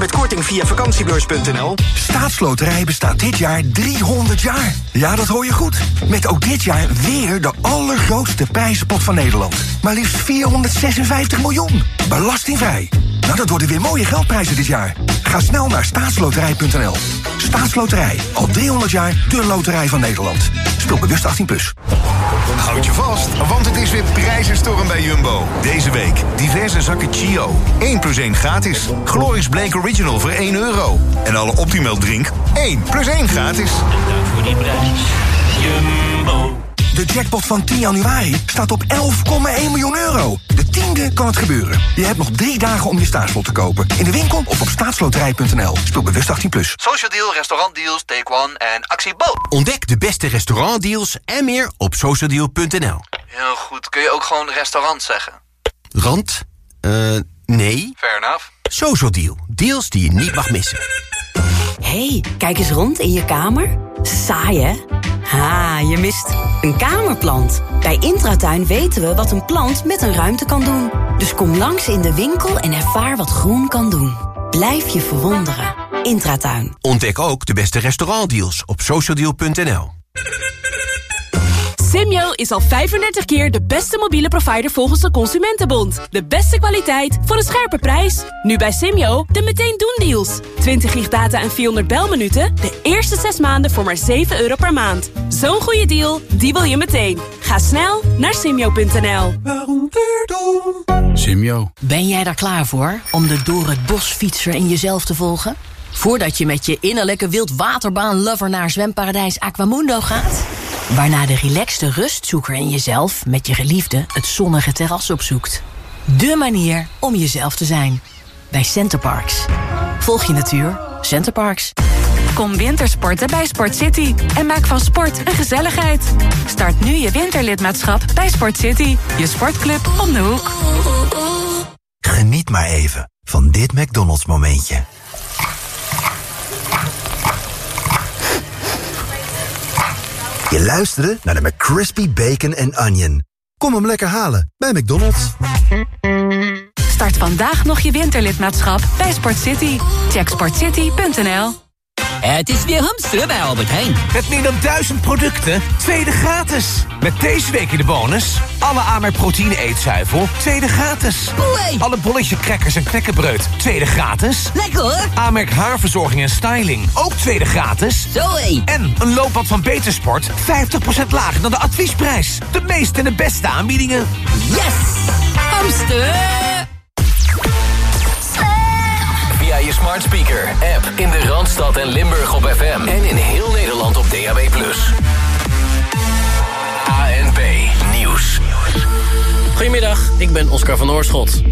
met korting via vakantiebeurs.nl. Staatsloterij bestaat dit jaar 300 jaar. Ja, dat hoor je goed. Met ook dit jaar weer de allergrootste prijzenpot van Nederland. Maar liefst 456 miljoen. Belastingvrij. Nou, dat worden weer mooie geldprijzen dit jaar. Ga snel naar staatsloterij.nl. Staatsloterij. Al 300 jaar de loterij van Nederland. Speel bewust 18+. Plus. Houd je vast, want het is weer prijzenstorm bij Jumbo. Deze week diverse zakken Chio. 1 plus 1 gratis. Glorious Blake Original voor 1 euro. En alle Optimal drink 1 plus 1 gratis. Dank voor die prijs. Jumbo. De jackpot van 10 januari staat op 11,1 miljoen euro. De tiende kan het gebeuren. Je hebt nog drie dagen om je staatslot te kopen. In de winkel of op staatsloterij.nl. Speel bewust 18+. Plus. Social Deal, restaurantdeals, Take One en Actie Bo. Ontdek de beste restaurantdeals en meer op socialdeal.nl. Heel goed. Kun je ook gewoon restaurant zeggen? Rand? Eh, nee. Fair enough. Social Deal. Deals die je niet mag missen. hey, kijk eens rond in je kamer. Saai, hè? Ha, je mist een kamerplant. Bij Intratuin weten we wat een plant met een ruimte kan doen. Dus kom langs in de winkel en ervaar wat groen kan doen. Blijf je verwonderen. Intratuin. Ontdek ook de beste restaurantdeals op socialdeal.nl. Simyo is al 35 keer de beste mobiele provider volgens de Consumentenbond. De beste kwaliteit voor een scherpe prijs. Nu bij Simyo de meteen doen deals. 20 gig data en 400 belminuten. De eerste 6 maanden voor maar 7 euro per maand. Zo'n goede deal, die wil je meteen. Ga snel naar simyo.nl. Simyo. Ben jij daar klaar voor om de door het bos fietser in jezelf te volgen? Voordat je met je innerlijke wildwaterbaan-lover naar zwemparadijs Aquamundo gaat? Waarna de relaxte rustzoeker in jezelf met je geliefde het zonnige terras opzoekt. De manier om jezelf te zijn. Bij Centerparks. Volg je natuur. Centerparks. Kom wintersporten bij Sport City en maak van sport een gezelligheid. Start nu je winterlidmaatschap bij Sport City, je sportclub om de hoek. Geniet maar even van dit McDonald's momentje. Je luisterde naar de McCrispy Bacon and Onion. Kom hem lekker halen bij McDonald's. Start vandaag nog je winterlidmaatschap bij Sport City. Check sportcity.nl Het is weer hamsteren bij Albert Heijn. Met meer dan duizend producten, tweede gratis. Met deze week in de bonus... alle Amerk proteïne eetzuivel, tweede gratis. Alle bolletje crackers en knekkenbreud, tweede gratis. Lekker hoor. Amerk haarverzorging en styling, ook tweede gratis. Zoé. En een loopbad van Betersport, 50% lager dan de adviesprijs. De meeste en de beste aanbiedingen. Yes! Hamster! Je smart speaker, app in de Randstad en Limburg op FM. En in heel Nederland op DAB+. ANP Nieuws. Goedemiddag, ik ben Oscar van Oorschot.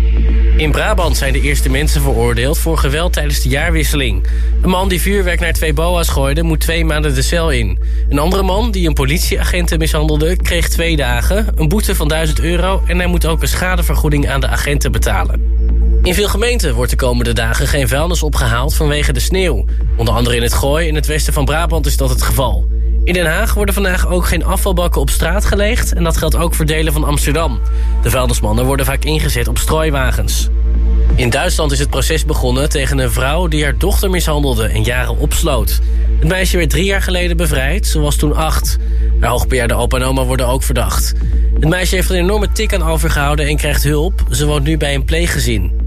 In Brabant zijn de eerste mensen veroordeeld voor geweld tijdens de jaarwisseling. Een man die vuurwerk naar twee boa's gooide moet twee maanden de cel in. Een andere man die een politieagenten mishandelde kreeg twee dagen... een boete van 1000 euro en hij moet ook een schadevergoeding aan de agenten betalen. In veel gemeenten wordt de komende dagen geen vuilnis opgehaald vanwege de sneeuw. Onder andere in het Gooi in het westen van Brabant is dat het geval. In Den Haag worden vandaag ook geen afvalbakken op straat gelegd... en dat geldt ook voor delen van Amsterdam. De vuilnismannen worden vaak ingezet op strooiwagens. In Duitsland is het proces begonnen tegen een vrouw die haar dochter mishandelde en jaren opsloot. Het meisje werd drie jaar geleden bevrijd, ze was toen acht. Haar hoogbejaarde opa en oma worden ook verdacht. Het meisje heeft een enorme tik aan overgehouden en krijgt hulp. Ze woont nu bij een pleeggezin.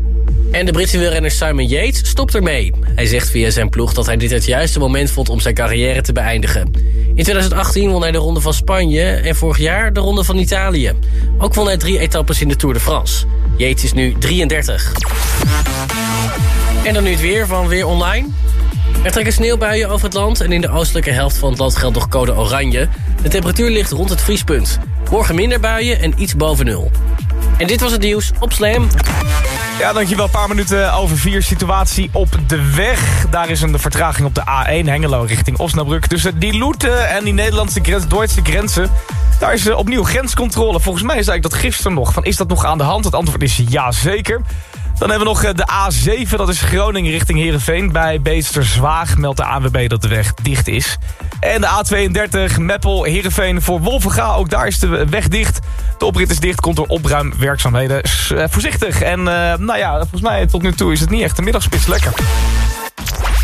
En de Britse wielrenner Simon Yates stopt ermee. Hij zegt via zijn ploeg dat hij dit het juiste moment vond om zijn carrière te beëindigen. In 2018 won hij de Ronde van Spanje en vorig jaar de Ronde van Italië. Ook won hij drie etappes in de Tour de France. Yates is nu 33. En dan nu het weer van Weer Online. Er trekken sneeuwbuien over het land en in de oostelijke helft van het land geldt nog code oranje. De temperatuur ligt rond het vriespunt. Morgen minder buien en iets boven nul. En dit was het nieuws op Slam. Ja, dankjewel. Een paar minuten over vier. Situatie op de weg. Daar is een vertraging op de A1 Hengelo richting Osnabrück. Tussen die Loete en die Nederlandse grens, Duitse grenzen. Daar is opnieuw grenscontrole. Volgens mij zei ik dat gisteren nog. Van, is dat nog aan de hand? Het antwoord is ja, zeker. Dan hebben we nog eh, de A7, dat is Groningen richting Heerenveen. Bij Beesterswaag meldt de ANWB dat de weg dicht is. En de A32, Meppel, Heerenveen voor Wolvenga. Ook daar is de weg dicht. De oprit is dicht, komt door opruimwerkzaamheden. Eh, voorzichtig. En eh, nou ja, volgens mij tot nu toe is het niet echt een middagspits. Lekker.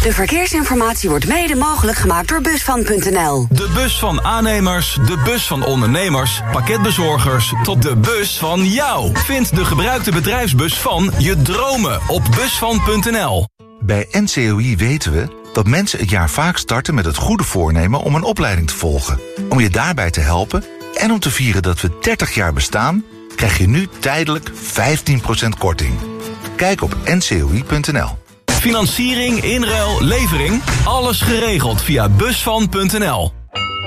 De verkeersinformatie wordt mede mogelijk gemaakt door Busvan.nl. De bus van aannemers, de bus van ondernemers, pakketbezorgers... tot de bus van jou. Vind de gebruikte bedrijfsbus van je dromen op busvan.nl. Bij NCOI weten we dat mensen het jaar vaak starten met het goede voornemen om een opleiding te volgen. Om je daarbij te helpen en om te vieren dat we 30 jaar bestaan, krijg je nu tijdelijk 15% korting. Kijk op ncoi.nl. Financiering, inruil, levering, alles geregeld via busvan.nl.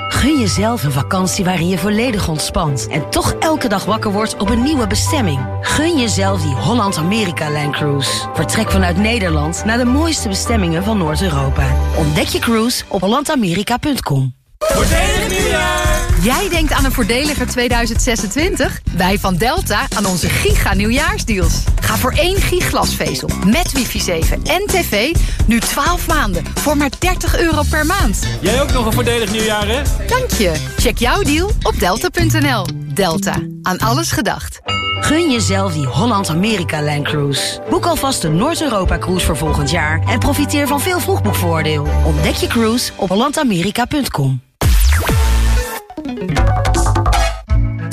Gun jezelf een vakantie waarin je volledig ontspant en toch elke dag wakker wordt op een nieuwe bestemming. Gun jezelf die Holland-Amerika-Line Cruise. Vertrek vanuit Nederland naar de mooiste bestemmingen van Noord-Europa. Ontdek je cruise op hollandamerika.com. Voordelig nieuwjaar! Jij denkt aan een voordeliger 2026? Wij van Delta aan onze giga nieuwjaarsdeals. Ga voor één giglasvezel met wifi 7 en tv nu 12 maanden voor maar 30 euro per maand. Jij ook nog een voordelig nieuwjaar, hè? Dank je. Check jouw deal op delta.nl. Delta. Aan alles gedacht. Gun jezelf die Holland-Amerika-Line Cruise. Boek alvast de Noord-Europa-cruise voor volgend jaar... en profiteer van veel vroegboekvoordeel. Ontdek je cruise op hollandamerika.com.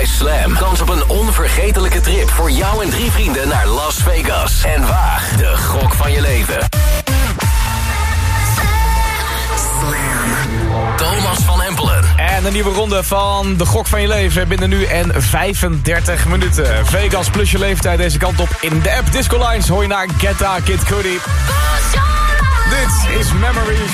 Bij Slam kans op een onvergetelijke trip voor jou en drie vrienden naar Las Vegas. En waag de gok van je leven. Thomas van Empelen. En een nieuwe ronde van de gok van je leven binnen nu en 35 minuten. Vegas plus je leeftijd deze kant op in de app Disco Lines. Hoor je naar Getta Kid Cudi. Dit is Memories.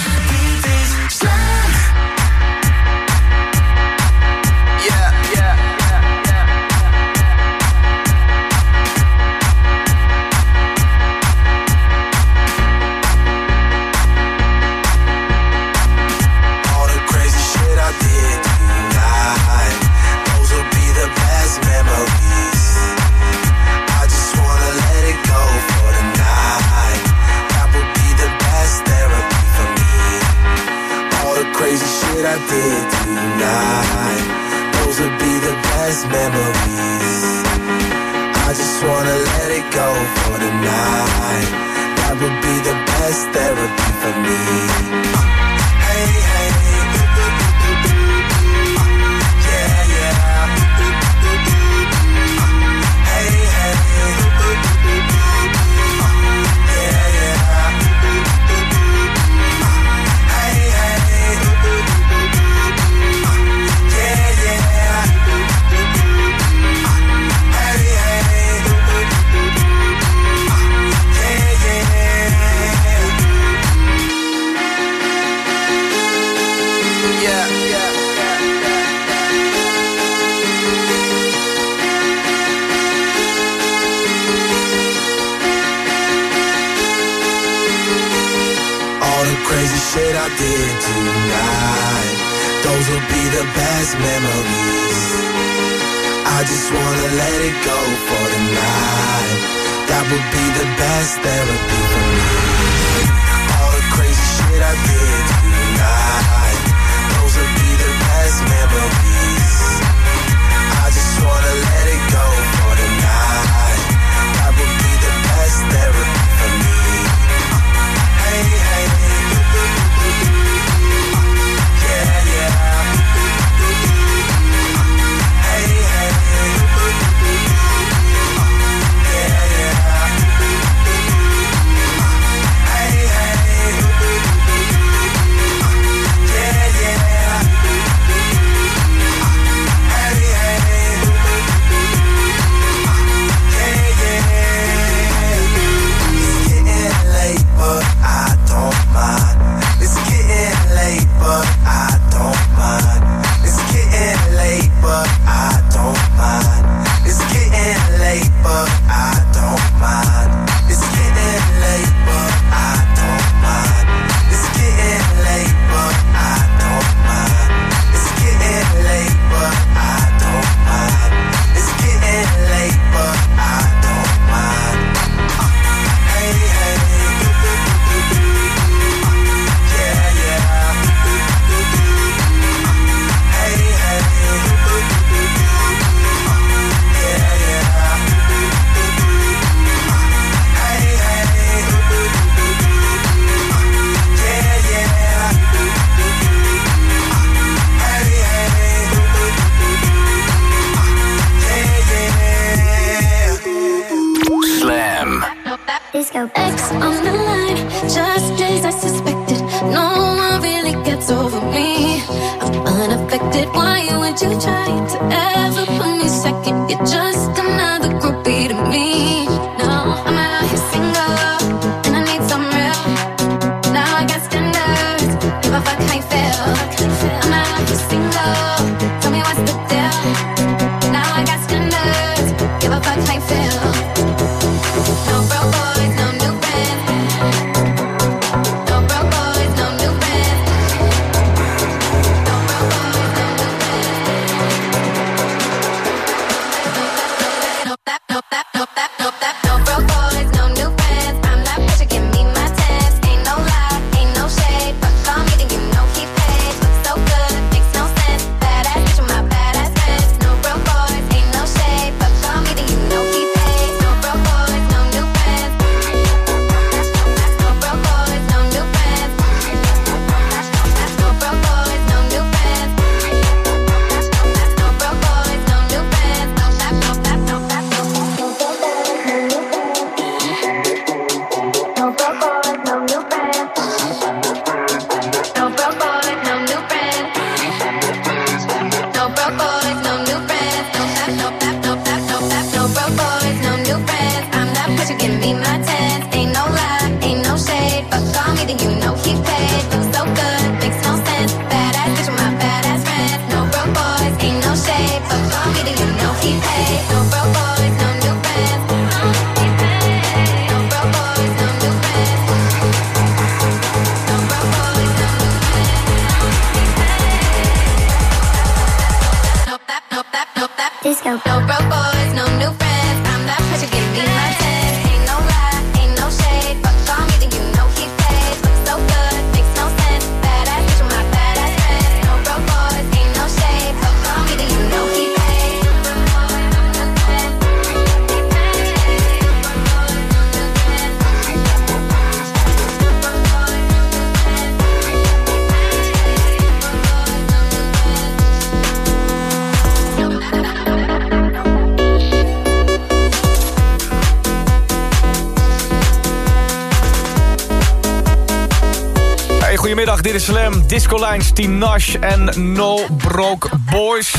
Goedemiddag, dit is Slam, Disco Lines, Tinashe en No Broke Boys.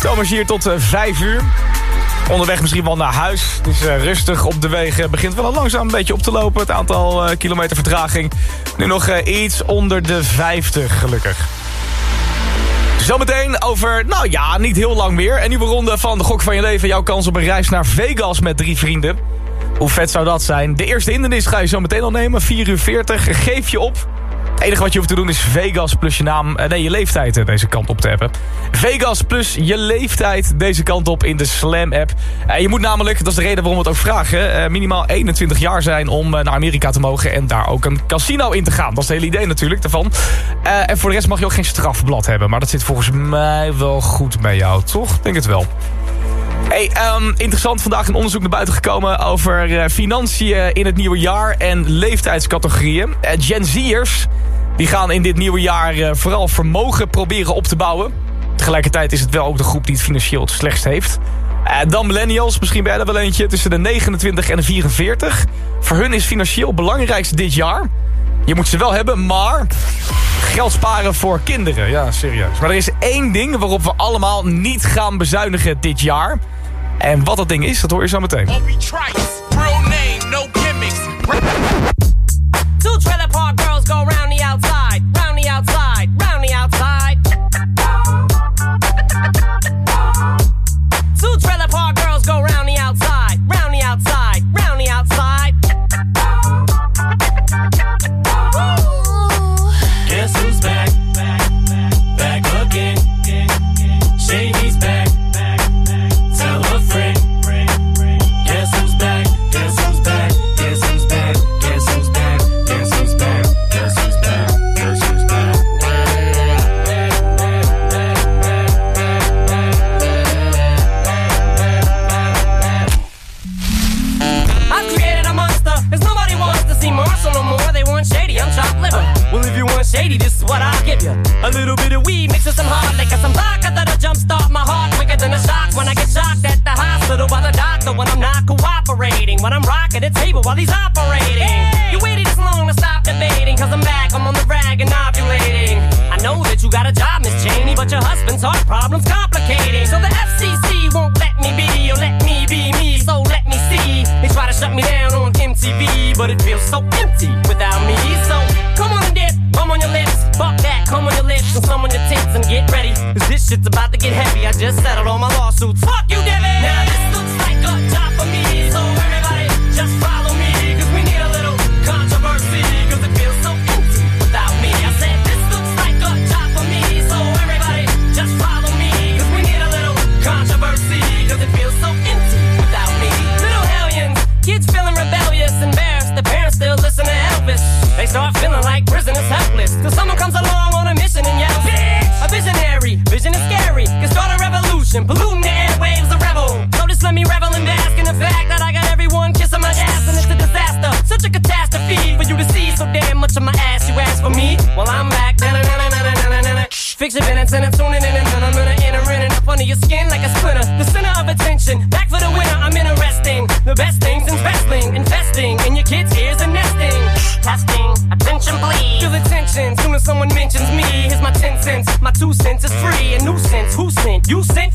Thomas hier tot 5 uur. Onderweg misschien wel naar huis. Het is eh, rustig op de wegen. Begint wel langzaam een beetje op te lopen. Het aantal eh, kilometer vertraging. Nu nog eh, iets onder de 50, gelukkig. Zometeen over, nou ja, niet heel lang meer. Een nieuwe ronde van de Gok van je leven. Jouw kans op een reis naar Vegas met drie vrienden. Hoe vet zou dat zijn? De eerste hindernis ga je zo meteen al nemen. 4 uur 40. Geef je op. Het enige wat je hoeft te doen is Vegas plus je naam... eh, nee, je leeftijd eh, deze kant op te hebben. Vegas plus je leeftijd deze kant op in de Slam-app. Eh, je moet namelijk, dat is de reden waarom we het ook vragen... minimaal 21 jaar zijn om naar Amerika te mogen... en daar ook een casino in te gaan. Dat is het hele idee natuurlijk daarvan. En voor de rest mag je ook geen strafblad hebben. Maar dat zit volgens mij wel goed bij jou, toch? Ik denk het wel. Hey, ehm, interessant vandaag een onderzoek naar buiten gekomen over eh, financiën in het nieuwe jaar en leeftijdscategorieën. Eh, Gen Z'ers die gaan in dit nieuwe jaar eh, vooral vermogen proberen op te bouwen. Tegelijkertijd is het wel ook de groep die het financieel het slechtst heeft. Dan millennials, misschien ben jij er wel eentje, tussen de 29 en de 44. Voor hun is financieel het belangrijkste dit jaar. Je moet ze wel hebben, maar geld sparen voor kinderen. Ja, serieus. Maar er is één ding waarop we allemaal niet gaan bezuinigen dit jaar. En wat dat ding is, dat hoor je zo meteen. Two trailer park girls go round the outside, You say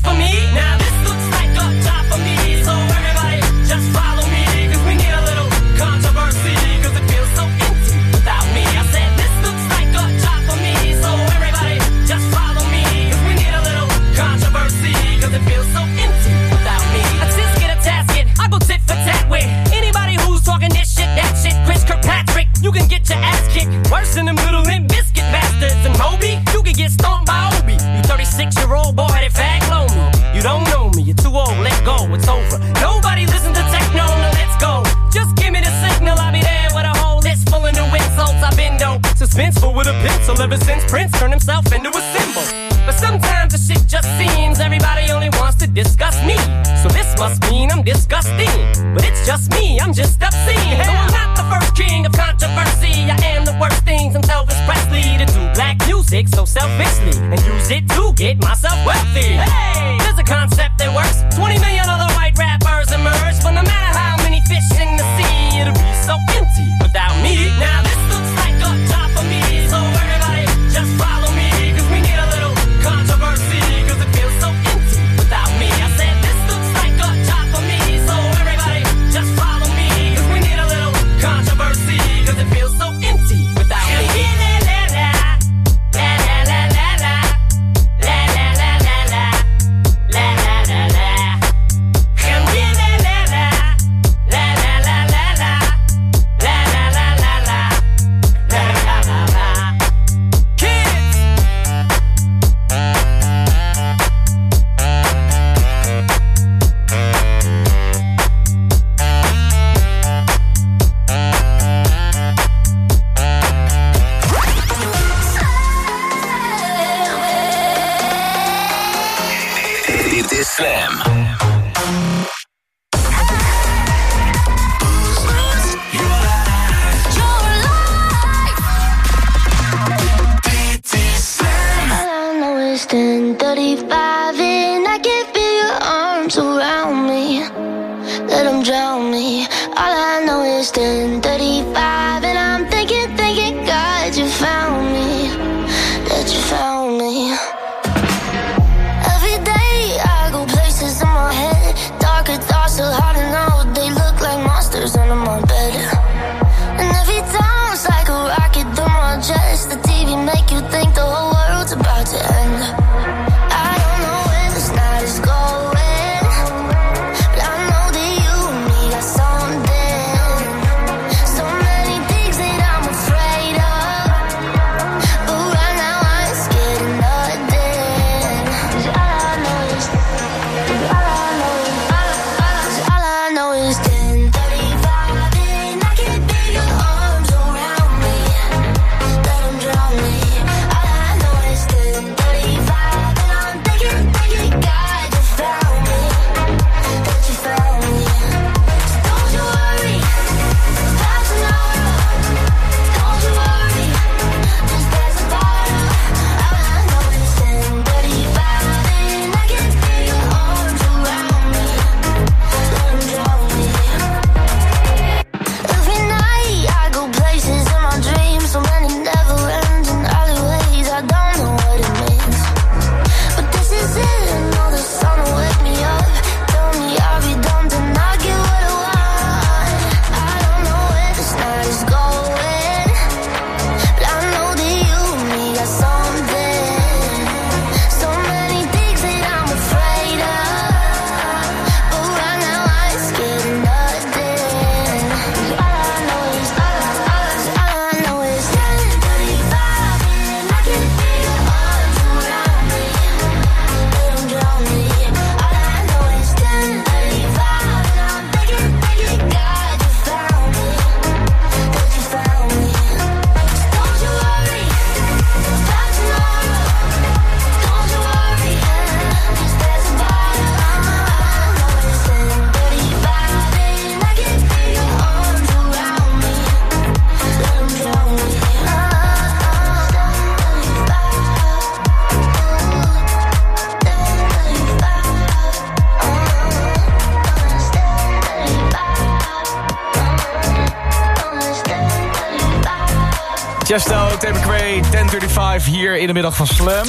35 hier in de middag van Slam.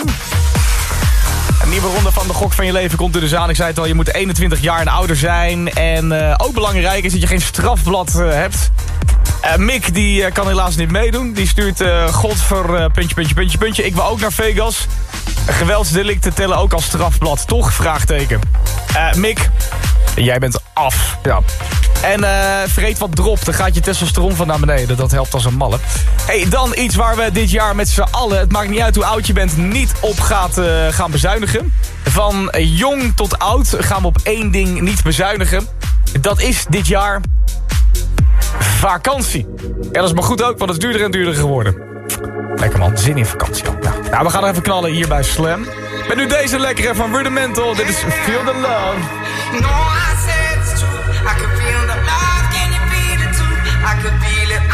Een nieuwe ronde van de gok van je leven komt er dus aan. Ik zei het al, je moet 21 jaar en ouder zijn. En eh, ook belangrijk is dat je geen strafblad eh, hebt. Uh, Mick die kan helaas niet meedoen. Die stuurt godver puntje, puntje, puntje, puntje. Ik wil ook naar Vegas. Geweldsdelicten tellen ook als strafblad, toch? Vraagteken. Mick, jij bent af. Ja. En eh vreet wat drop, dan gaat je testosteron van naar beneden. Dat helpt als een malle. Hey, dan iets waar we dit jaar met z'n allen... het maakt niet uit hoe oud je bent... niet op gaat, eh, gaan bezuinigen. Van jong tot oud gaan we op één ding niet bezuinigen. Dat is dit jaar vakantie. Ja, dat is maar goed ook, want het is duurder en duurder geworden. Lekker man, zin in vakantie al. Nou, nou, we gaan even knallen hier bij Slam. Met nu deze lekkere van Rudimental. Dit is Feel the Love. I could feel it.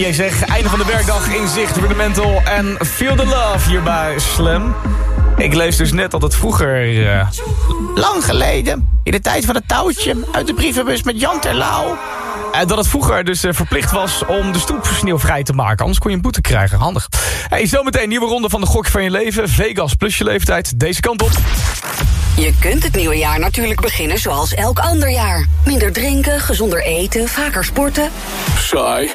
Jij zegt. Einde van de werkdag in zicht, Rudimental en Feel the Love hier bij Slam. Ik lees dus net dat het vroeger... eh, lang geleden, in de tijd van het touwtje... uit de brievenbus met Jan Terlouw... En dat het vroeger dus eh, verplicht was om de stoep sneeuwvrij te maken. Anders kon je een boete krijgen. Handig. Hey, zometeen nieuwe ronde van de gok van je leven. Vegas plus je leeftijd. Deze kant op. Je kunt het nieuwe jaar natuurlijk beginnen zoals elk ander jaar. Minder drinken, gezonder eten, vaker sporten. Saai.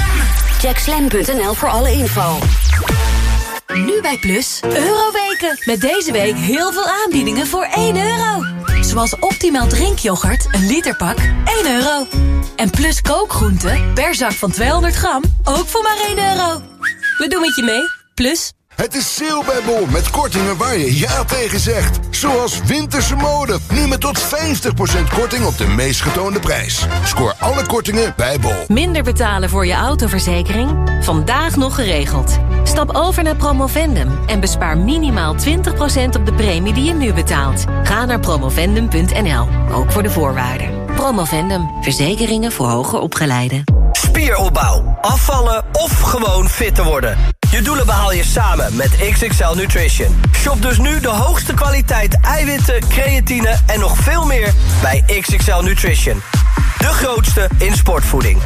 Check slam.nl voor alle info. Nu bij Plus, Euroweken. Met deze week heel veel aanbiedingen voor 1 euro. Zoals optimaal drinkyoghurt, een literpak, 1 euro. En Plus kookgroenten, per zak van 200 gram, ook voor maar 1 euro. We doen het je mee, Plus. Het is sale bij Bol met kortingen waar je ja tegen zegt. Zoals winterse mode. Nu met tot 50% korting op de meest getoonde prijs. Scoor alle kortingen bij Bol. Minder betalen voor je autoverzekering? Vandaag nog geregeld. Stap over naar Promovendum en bespaar minimaal 20% op de premie die je nu betaalt. Ga naar promovendum.nl, ook voor de voorwaarden. Promovendum, verzekeringen voor hoger opgeleiden. Spieropbouw, afvallen of gewoon fit te worden. Je doelen behaal je samen met XXL Nutrition. Shop dus nu de hoogste kwaliteit eiwitten, creatine en nog veel meer bij XXL Nutrition. De grootste in sportvoeding.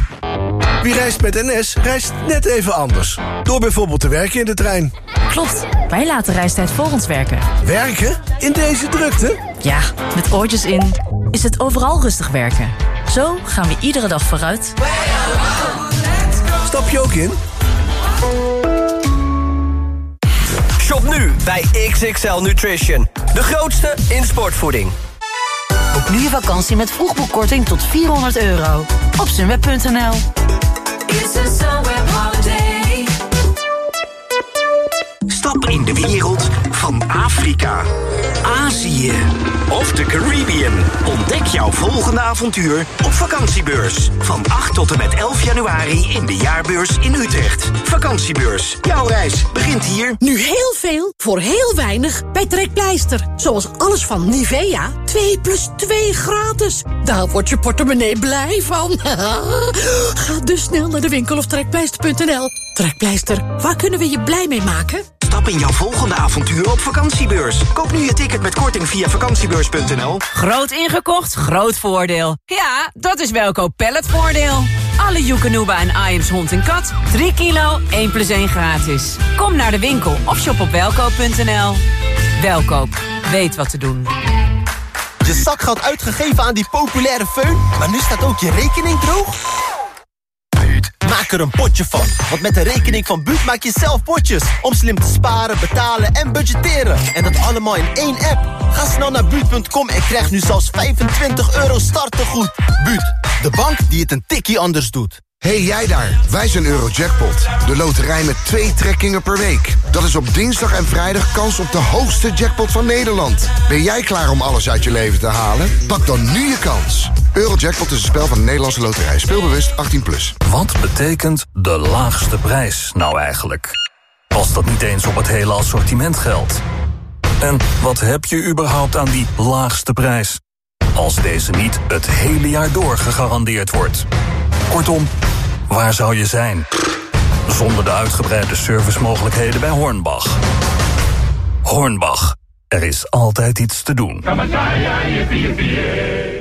Wie reist met NS, reist net even anders. Door bijvoorbeeld te werken in de trein. Klopt, wij laten reistijd voor ons werken. Werken? In deze drukte? Ja, met oortjes in is het overal rustig werken. Zo gaan we iedere dag vooruit. Stap je ook in? Shop nu bij XXL Nutrition. De grootste in sportvoeding. Boek nu je vakantie met vroegboekkorting tot 400 euro. Op sunweb.nl Stap in de wereld van Afrika, Azië of de Caribbean. Ontdek jouw volgende avontuur op vakantiebeurs. Van 8 tot en met 11 januari in de jaarbeurs in Utrecht. Vakantiebeurs. Jouw reis begint hier. Nu heel veel voor heel weinig bij Trekpleister. Zoals alles van Nivea. 2 plus 2 gratis. Daar wordt je portemonnee blij van. Ga dus snel naar de winkel of trekpleister.nl. Trekpleister, waar kunnen we je blij mee maken? Stap in jouw volgende avontuur op vakantiebeurs. Koop nu je ticket met korting via vakantiebeurs.nl. Groot ingekocht, groot voordeel. Ja, dat is Welkoop Palletvoordeel. Alle Joekanuba en Iams hond en kat. 3 kilo, 1 plus 1 gratis. Kom naar de winkel of shop op welkoop.nl. Welkoop, weet wat te doen. Je zakgeld uitgegeven aan die populaire föhn, maar nu staat ook je rekening droog? Maak er een potje van, want met de rekening van Buut maak je zelf potjes. Om slim te sparen, betalen en budgetteren. En dat allemaal in één app. Ga snel naar Buut.com en krijg nu zelfs 25 euro startegoed. Buut, de bank die het een tikkie anders doet. Hey, jij daar, wij zijn Eurojackpot. De loterij met twee trekkingen per week. Dat is op dinsdag en vrijdag kans op de hoogste jackpot van Nederland. Ben jij klaar om alles uit je leven te halen? Pak dan nu je kans. Eurojackpot is een spel van de Nederlandse loterij. Speelbewust 18+. Plus. Wat betekent de laagste prijs nou eigenlijk? Als dat niet eens op het hele assortiment geldt. En wat heb je überhaupt aan die laagste prijs? Als deze niet het hele jaar door gegarandeerd wordt. Kortom, waar zou je zijn? Zonder de uitgebreide servicemogelijkheden bij Hornbach. Hornbach, er is altijd iets te doen.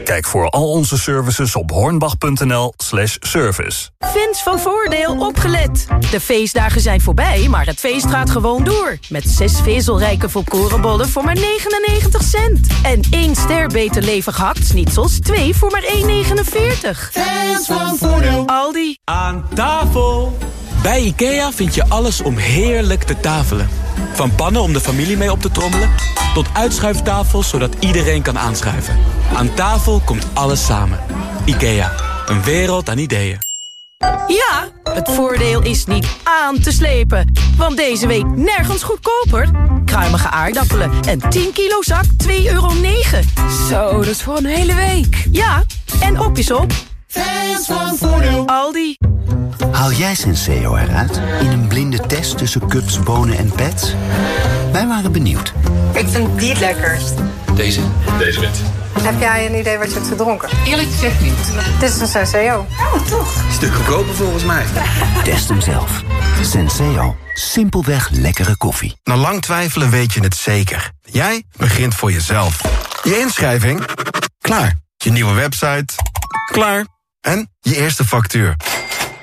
Kijk voor al onze services op hornbach.nl slash service. Fans van Voordeel opgelet. De feestdagen zijn voorbij, maar het feest gaat gewoon door. Met zes vezelrijke volkorenbollen voor maar 99 cent. En één ster beter levig hakt-snitsels, twee voor maar 1,49. Fans van Voordeel. Aldi. Aan tafel! Bij IKEA vind je alles om heerlijk te tafelen. Van pannen om de familie mee op te trommelen... tot uitschuiftafels zodat iedereen kan aanschuiven. Aan tafel komt alles samen. IKEA, een wereld aan ideeën. Ja, het voordeel is niet aan te slepen. Want deze week nergens goedkoper. Kruimige aardappelen en 10 kilo zak 2,9 euro. Zo, dat is voor een hele week. Ja, en op is op. Fans van Voordeel. Aldi. Haal jij Senseo eruit in een blinde test tussen cups, bonen en pets? Wij waren benieuwd. Ik vind die het lekkerst. Deze? Deze wit. Heb jij een idee wat je hebt gedronken? Eerlijk gezegd niet. Dit is een Senseo. Oh, toch? Stuk goedkoper volgens mij. Test hem zelf. Senseo. Simpelweg lekkere koffie. Na lang twijfelen weet je het zeker. Jij begint voor jezelf. Je inschrijving? Klaar. Je nieuwe website? Klaar. En je eerste factuur?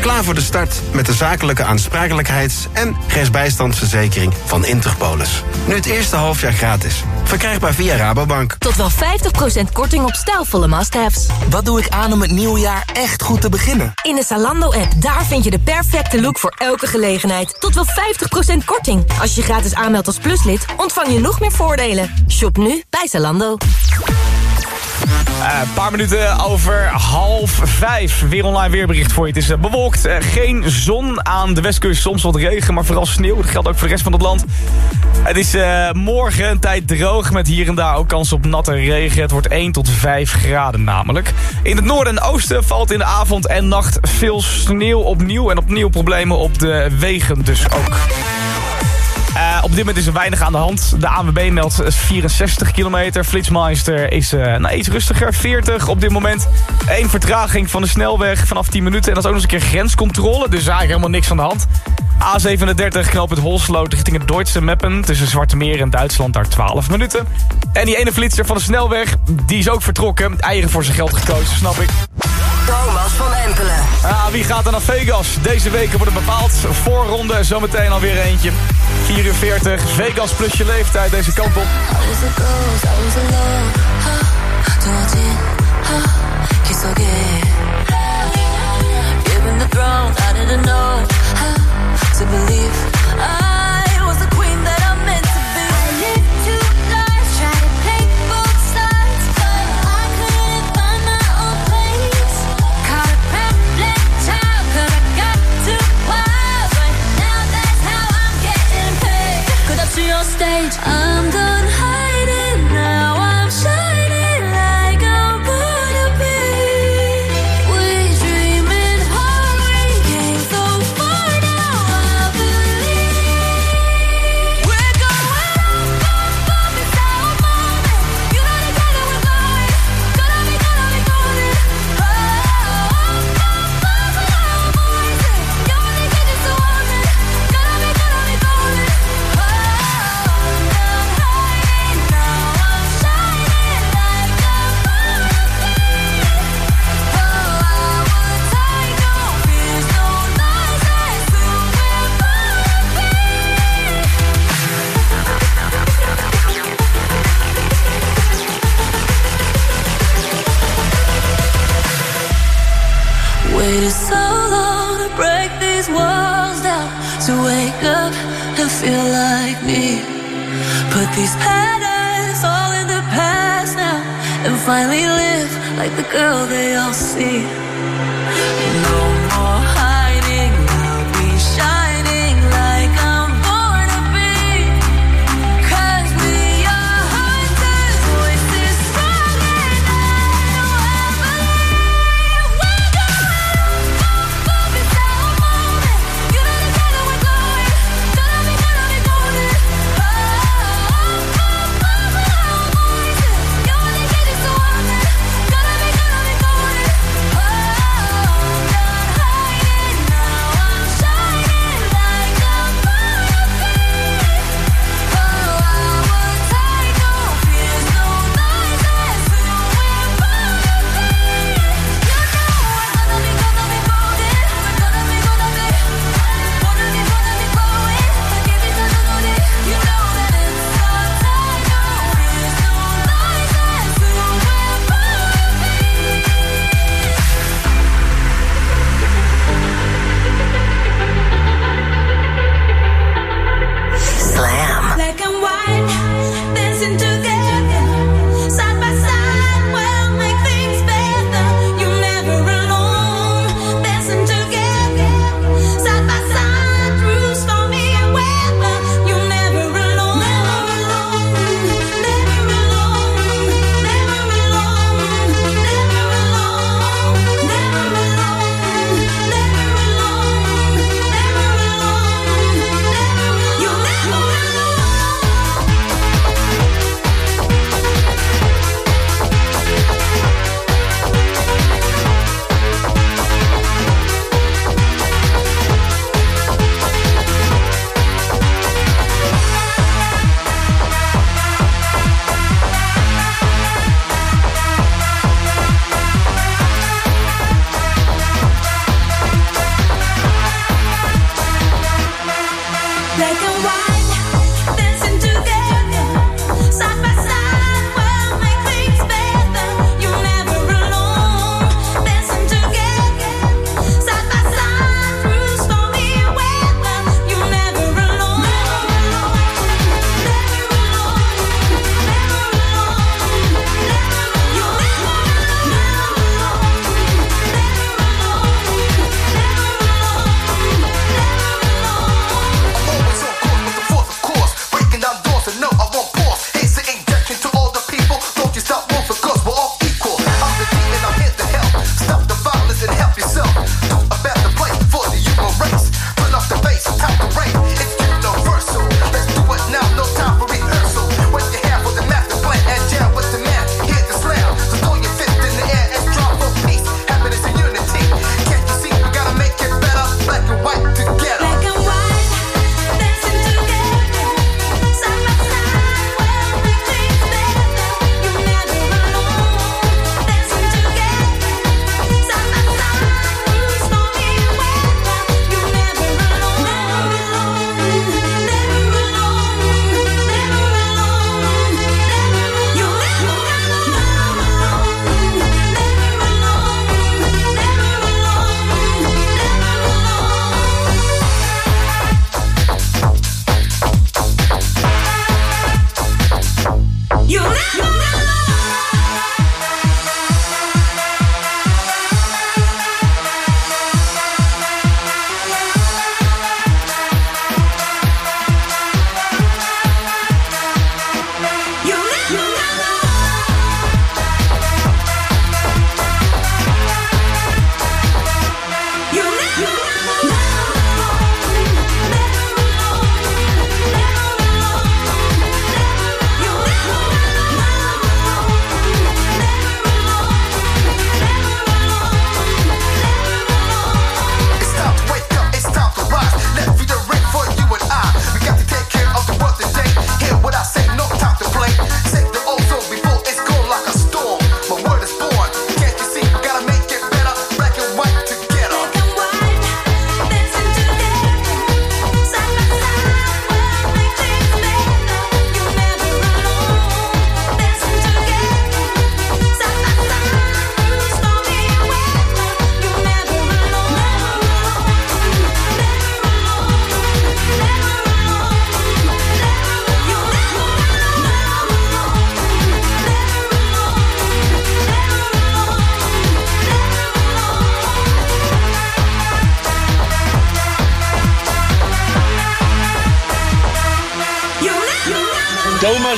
Klaar voor de start met de zakelijke aansprakelijkheids- en rechtsbijstandsverzekering van Interpolis. Nu het eerste halfjaar gratis. Verkrijgbaar via Rabobank. Tot wel 50% korting op stijlvolle must-haves. Wat doe ik aan om het nieuwe jaar echt goed te beginnen? In de Zalando-app, daar vind je de perfecte look voor elke gelegenheid. Tot wel 50% korting. Als je gratis aanmeldt als pluslid, ontvang je nog meer voordelen. Shop nu bij Zalando. Eh, Een paar minuten over half vijf. Weer online weerbericht voor je. Het is eh, bewolkt. eh, geen zon aan de westkust. Soms wat regen, maar vooral sneeuw. Dat geldt ook voor de rest van het land. Het is morgen een tijd droog met hier en daar ook kans op natte regen. Het wordt 1 tot 5 graden namelijk. In het noorden en oosten valt in de avond en nacht veel sneeuw opnieuw. En opnieuw problemen op de wegen dus ook. Eh, op dit moment is er weinig aan de hand. De ANWB meldt 64 kilometer. Flitsmeister is eh, nou, iets rustiger, 40 op dit moment. Eén vertraging van de snelweg vanaf 10 minuten. En dat is ook nog eens een keer grenscontrole. Dus eigenlijk helemaal niks aan de hand. A37 knoop het Holsloot richting het Duitse Meppen. Tussen Zwarte Meer en Duitsland daar 12 minuten. En die ene flitser van de snelweg, die is ook vertrokken. Eigen voor zijn geld gekozen, snap ik. Thomas van Empelen. Ah, wie gaat er naar Vegas? Deze weken wordt het bepaald. Voorronde, zometeen alweer eentje. 44, Vegas plus je leeftijd deze kant op. I didn't know how to believe. I was the queen that I'm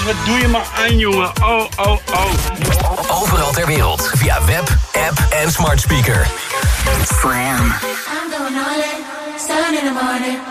wat doe je maar aan, jongen? Oh, oh, oh. Overal ter wereld, via web, app en smart speaker. Slam. I'm going all in, in the morning.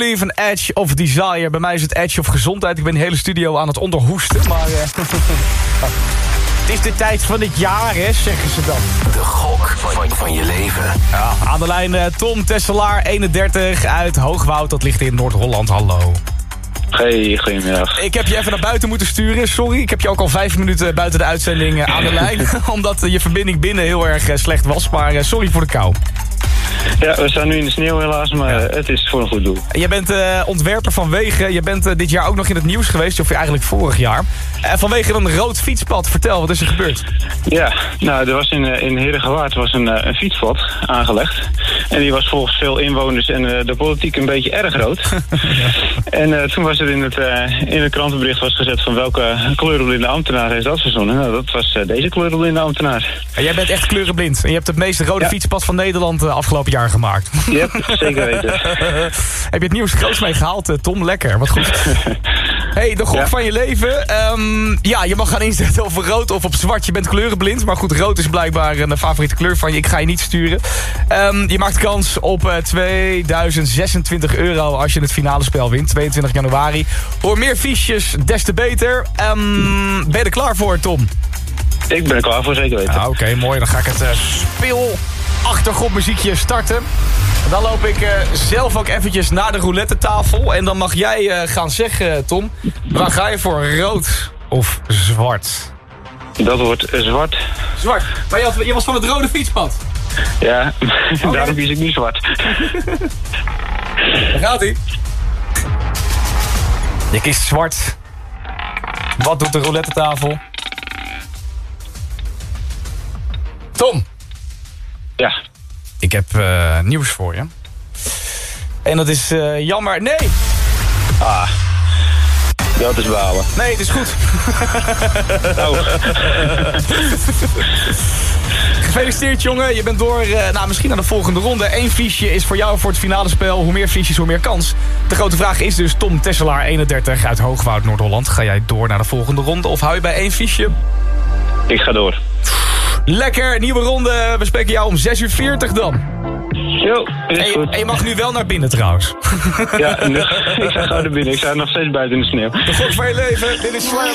Jonas Blue, Malieve en Edge of Desire. Bij mij is het Edge of Gezondheid. Ik ben de hele studio aan het onderhoesten, maar... eh, het is de tijd van het jaar, hè, zeggen ze dan. De gok van, van je leven. Ja, aan de lijn eh, Tom Tesselaar, 31, uit Hoogwoud. Dat ligt in Noord-Holland. Hallo. Hey, goedemiddag. Ik heb je even naar buiten moeten sturen. Sorry, ik heb je ook al vijf minuten buiten de uitzending eh, aan de lijn. omdat je verbinding binnen heel erg slecht was. Maar sorry voor de kou. Ja, we staan nu in de sneeuw helaas, maar het is voor een goed doel. Je bent eh, ontwerper van Wegen. Je bent eh, dit jaar ook nog in het nieuws geweest. Of eigenlijk vorig jaar. Eh, vanwege een rood fietspad. Vertel, wat is er gebeurd? Ja, nou, er was in, in Herengewaard was een, een fietspad aangelegd. En die was volgens veel inwoners en de politiek een beetje erg rood. En eh, toen was er in het, in het krantenbericht was gezet van welke kleurenblinde ambtenaar heeft dat verzonnen. Nou, dat was deze kleurenblinde ambtenaar. En jij bent echt kleurenblind. En je hebt het meest rode fietspad van Nederland afgelopen jaar gemaakt. Ja, zeker weten. Heb je het nieuws groots mee gehaald, eh, Tom? Lekker, wat goed. hey, de gok Ja. van je leven. Ehm, ja, je mag gaan inzetten of rood of op zwart. Je bent kleurenblind, maar goed, rood is blijkbaar een favoriete kleur van je. Ik ga je niet sturen. Ehm, je maakt kans op eh, 2026 euro als je het finale spel wint. 22 januari. Hoe meer fiches, des te beter. Ehm, ben je er klaar voor, Tom? Ik ben er klaar voor, zeker weten. Ah, Oké, mooi. Dan ga ik het eh, speel achtergrondmuziekje starten. En dan loop ik eh, zelf ook eventjes naar de roulette tafel. En dan mag jij eh, gaan zeggen, Tom. Waar ga je voor? Rood of zwart? Dat wordt eh, zwart. Zwart. Maar je, had- je was van het rode fietspad. Ja, daarom kies ik nu zwart. Daar gaat hij. Je kiest zwart. Wat doet de roulette tafel? Tom. Ja. Ik heb eh, nieuws voor je. En dat is eh, jammer. Nee! Ah, dat is balen. Nee, het is goed. Oh. Gefeliciteerd jongen, je bent door eh, nou, misschien naar de volgende ronde. Eén fiche is voor jou voor het finale spel. Hoe meer fiches, hoe meer kans. De grote vraag is dus Tom Tesselaar, 31, uit Hoogwoud, Noord-Holland. Ga jij door naar de volgende ronde of hou je bij één fiche? Ik ga door. Lekker, nieuwe ronde. We spreken jou om 6 uur 40 dan. Jo, is en, je, goed. en je mag nu wel naar binnen trouwens. Ja, ik sta gauw naar binnen. Ik sta nog steeds buiten in de sneeuw. De gok van je leven, dit is Slam.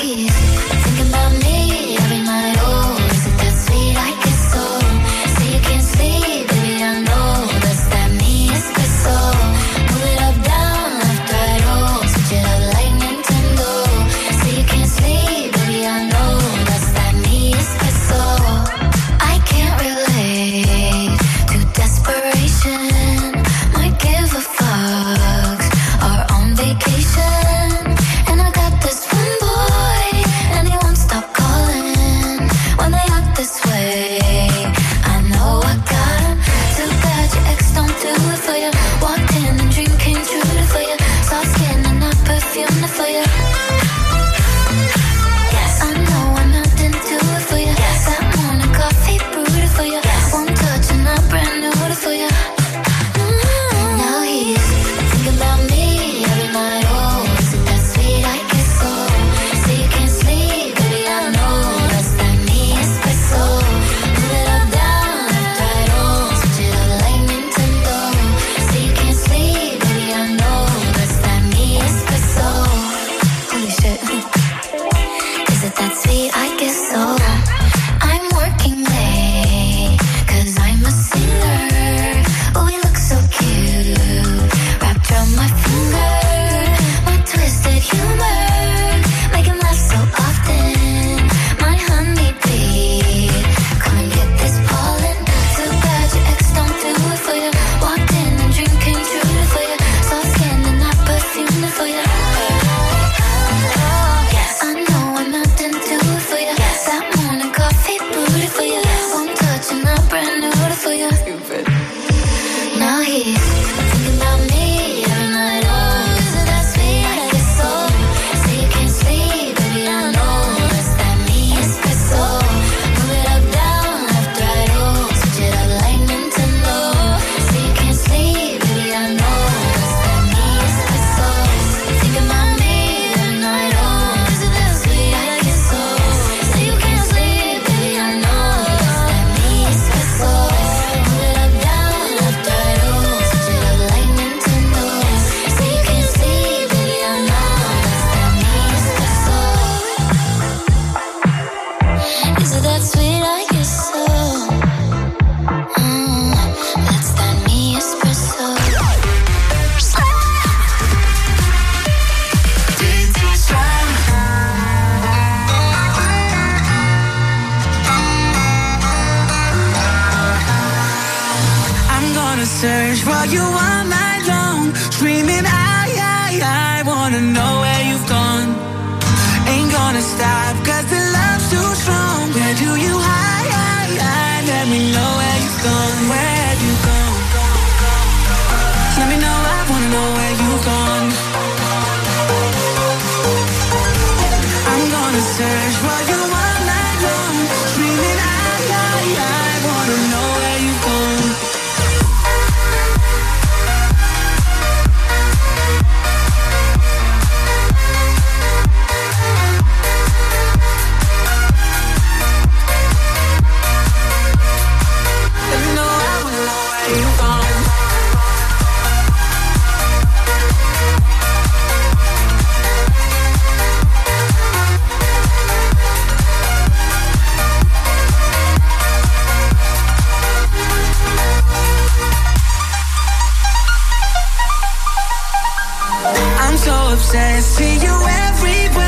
I'm so obsessed, see you everywhere.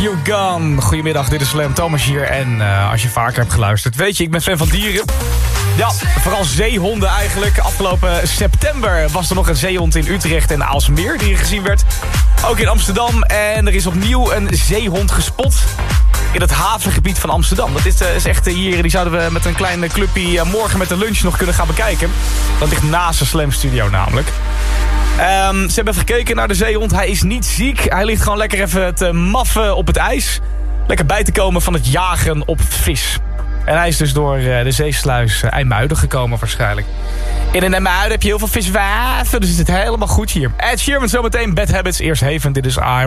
You gone? Goedemiddag, dit is Slam Thomas hier. En eh, als je vaker hebt geluisterd, weet je, ik ben fan van dieren. Ja, vooral zeehonden eigenlijk. Afgelopen september was er nog een zeehond in Utrecht en Aalsmeer die gezien werd. Ook in Amsterdam. En er is opnieuw een zeehond gespot in het havengebied van Amsterdam. Dat is, eh, is echt eh, hier, die zouden we met een kleine clubje morgen met de lunch nog kunnen gaan bekijken. Dat ligt naast de Slam Studio namelijk. Ehm, ze hebben gekeken naar de zeehond. Hij is niet ziek. Hij ligt gewoon lekker even te maffen op het ijs. Lekker bij te komen van het jagen op vis. En hij is dus door eh, de zeesluis eh, IJmuiden gekomen waarschijnlijk. In een IJmuiden heb je heel veel viswaven, dus het zit helemaal goed hier. Ed Sheeran zometeen, Bad Habits. Eerst Haven, dit is I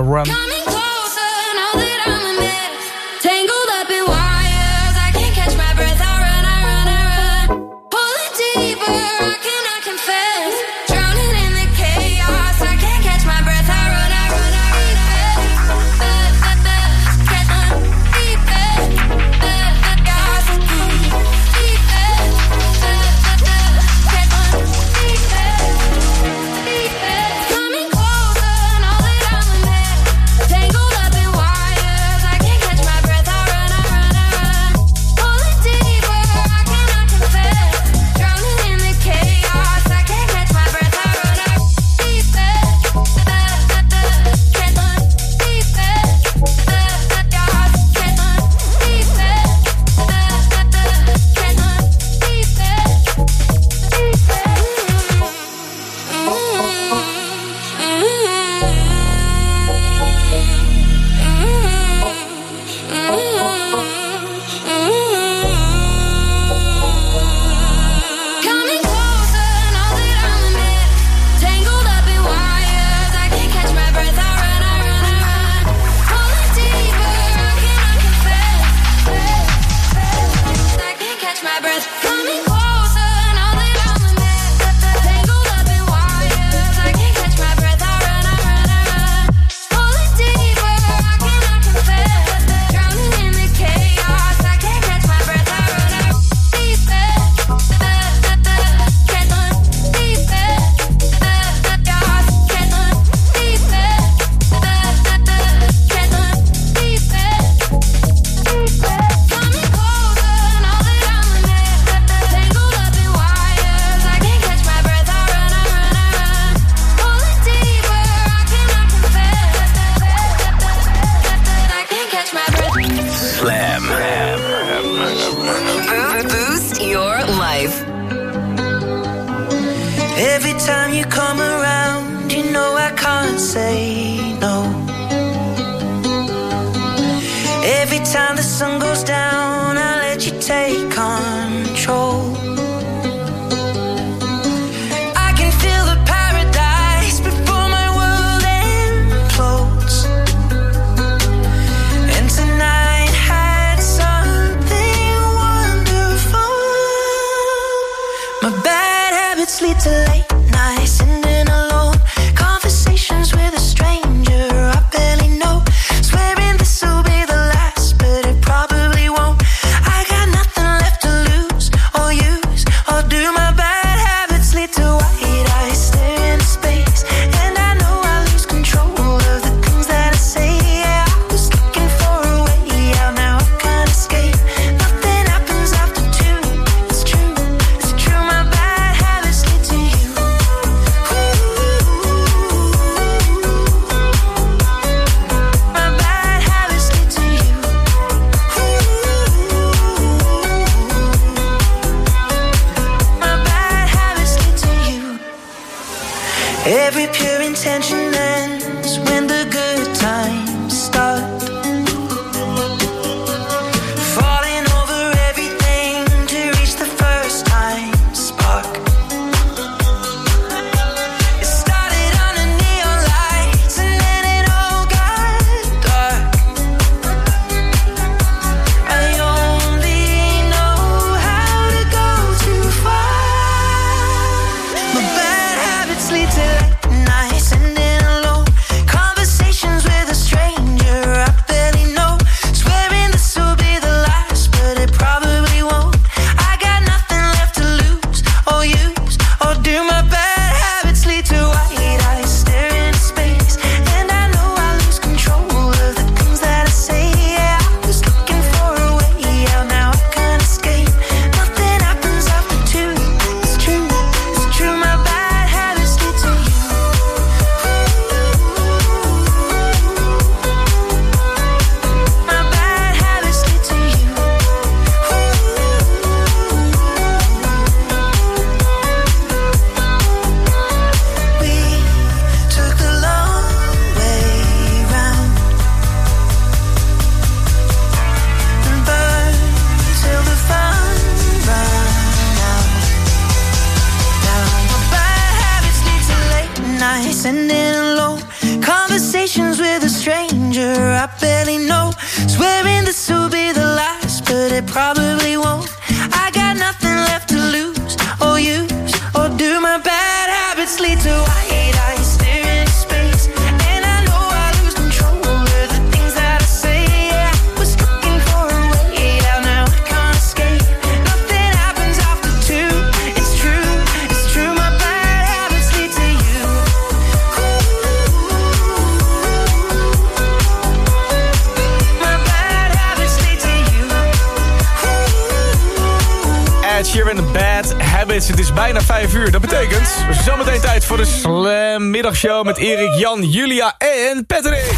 Bad Habits. Het is bijna 5 uur. Dat betekent zometeen tijd voor de Slam middagshow met Erik, Jan, Julia en Patrick.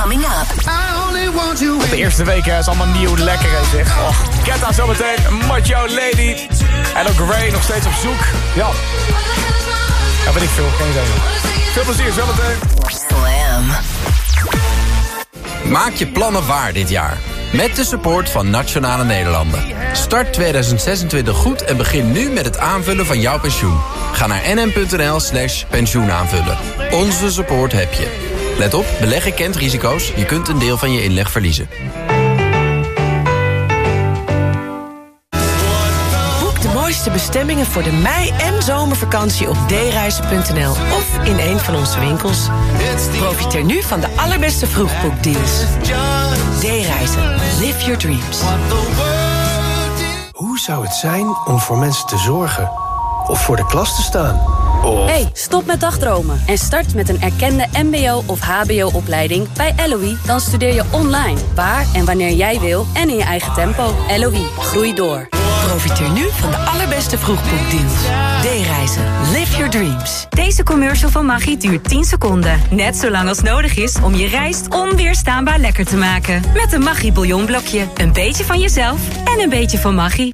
Coming up. De eerste week hè, is allemaal nieuw lekker hè, zeg. Och, Ketta zometeen, Macho Lady. En ook Ray nog steeds op zoek. Ja. Ja, weet ik veel. Geen idee. Veel plezier zometeen. Slam. Maak je plannen waar dit jaar. Met de support van Nationale Nederlanden. Start 2026 goed en begin nu met het aanvullen van jouw pensioen. Ga naar nm.nl slash pensioenaanvullen. Onze support heb je. Let op, beleggen kent risico's. Je kunt een deel van je inleg verliezen. Boek de mooiste bestemmingen voor de mei- en zomervakantie op dereizen.nl of in een van onze winkels. Profiteer nu van de allerbeste vroegboekdeals. D-reizen. Live your dreams. Hoe zou het zijn om voor mensen te zorgen? Of voor de klas te staan? Of... Hey, stop met dagdromen en start met een erkende mbo- of hbo-opleiding bij LOE. Dan studeer je online, waar en wanneer jij wil en in je eigen tempo. LOE, groei door. Profiteer nu van de allerbeste vroegboekdeals. D-reizen. Live your dreams. Deze commercial van Maggi duurt 10 seconden. Net zo lang als nodig is om je rijst onweerstaanbaar lekker te maken. Met een Maggi bouillonblokje. Een beetje van jezelf en een beetje van Maggi.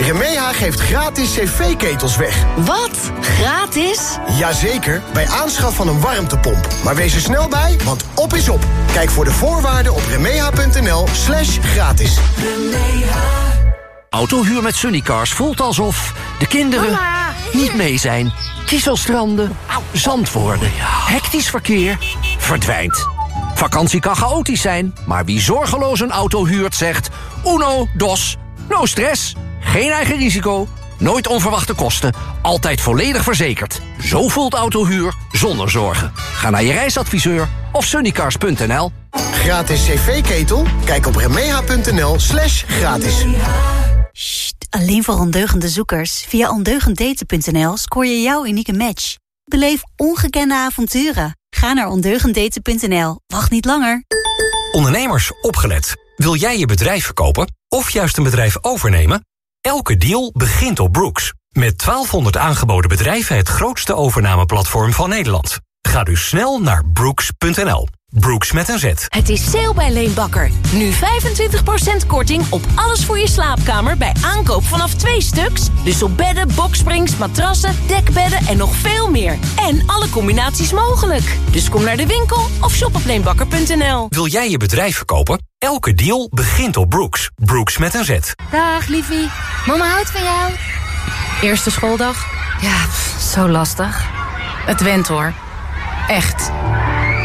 Remeha geeft gratis cv-ketels weg. Wat? Gratis? Jazeker, bij aanschaf van een warmtepomp. Maar wees er snel bij, want op is op. Kijk voor de voorwaarden op remeha.nl slash gratis. Autohuur met Sunnycars voelt alsof de kinderen niet mee zijn. Kieselstranden, zand worden, hectisch verkeer, verdwijnt. Vakantie kan chaotisch zijn, maar wie zorgeloos een auto huurt zegt... Uno, dos, no stress, geen eigen risico, nooit onverwachte kosten... altijd volledig verzekerd. Zo voelt autohuur zonder zorgen. Ga naar je reisadviseur of sunnycars.nl. Gratis cv-ketel? Kijk op remeha.nl slash gratis. Alleen voor ondeugende zoekers. Via ondeugenddaten.nl scoor je jouw unieke match. Beleef ongekende avonturen. Ga naar ondeugenddaten.nl. Wacht niet langer. Ondernemers, opgelet. Wil jij je bedrijf verkopen of juist een bedrijf overnemen? Elke deal begint op Brooks. Met 1200 aangeboden bedrijven het grootste overnameplatform van Nederland. Ga dus snel naar brooks.nl. Brooks met een Z. Het is sale bij Leenbakker. Nu 25% korting op alles voor je slaapkamer bij aankoop vanaf twee stuks. Dus op bedden, boksprings, matrassen, dekbedden en nog veel meer. En alle combinaties mogelijk. Dus kom naar de winkel of shop op leenbakker.nl. Wil jij je bedrijf verkopen? Elke deal begint op Brooks. Brooks met een Z. Dag, liefie. Mama houdt van jou. Eerste schooldag? Ja, pff, zo lastig. Het went hoor. Echt.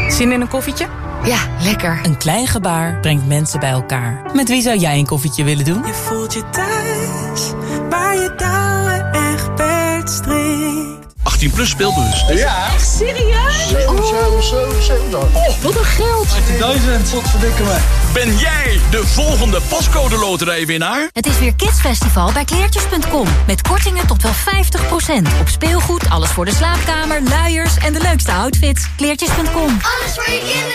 Zin in een koffietje? Ja, lekker. Een klein gebaar brengt mensen bij elkaar. Met wie zou jij een koffietje willen doen? Je voelt je thuis, waar je touwen echt strikt. 18 plus speelbus. Ja. Echt serieus? 7, 7, 7, 7. Oh, wat een geld. 18.000. Wat verdikken me. Ben jij de volgende pascode loterijwinnaar? Het is weer Kidsfestival bij kleertjes.com. Met kortingen tot wel 50%. Op speelgoed, alles voor de slaapkamer, luiers en de leukste outfits. Kleertjes.com. Alles voor je kinderen.